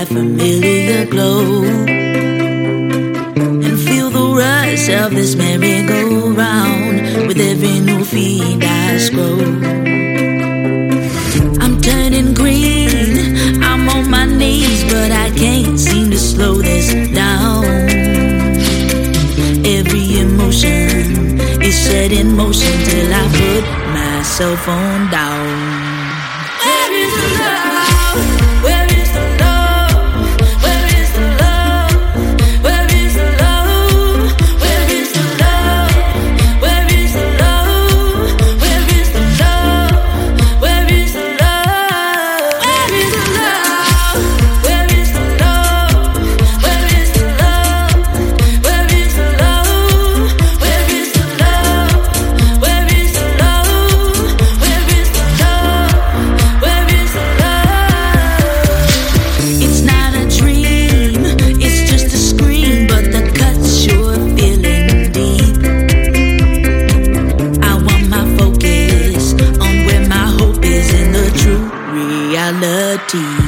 that familiar glow and feel the rush of this merry-go-round with every new feed I scroll. I'm turning green, I'm on my knees, but I can't seem to slow this down. Every emotion is set in motion till I put myself on down. Where is the love? D.